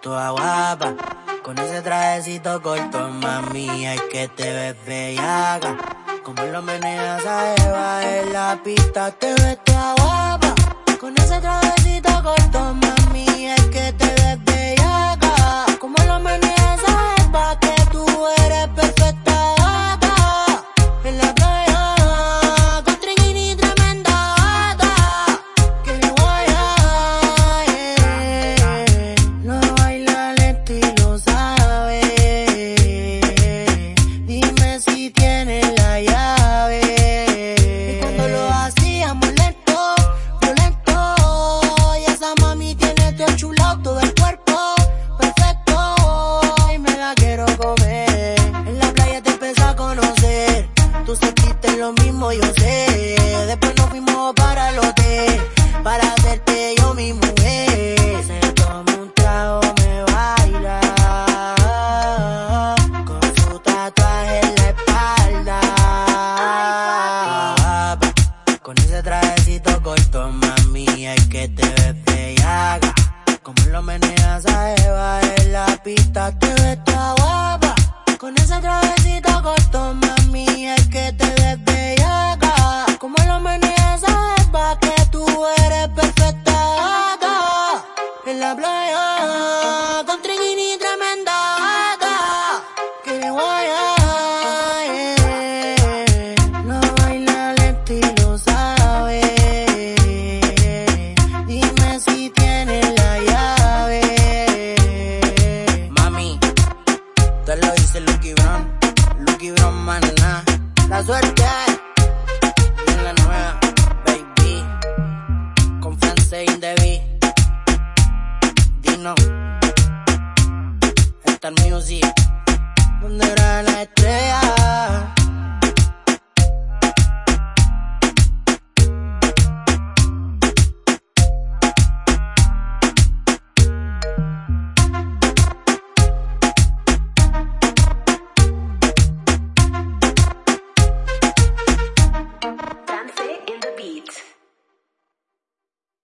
toda guapa. Con ese trajecito corto, mami, es que te ves bellaca. Como lo meneas a Eva en la pista, te ves toda guapa. Lo mismo, yo sé. Después nos fuimos para el hotel. Para hacerte yo mi mujer. Se toma un trago, me baila. Con su tatuaje en la espalda. Con ese trajecito corto, mami, es que te ves bellaca. Como lo meneas a Eva en la pista, te ves guapa. Con ese trajecito corto, mami, En la playa, con Triquini tremenda gata. Que le voy a, eh, no baila y lo sabe. Dime si tiene la llave. Mami, te lo dice Lucky Brown, Lucky Brown maná. La suerte Dino. Star Music. Donde era la estrella.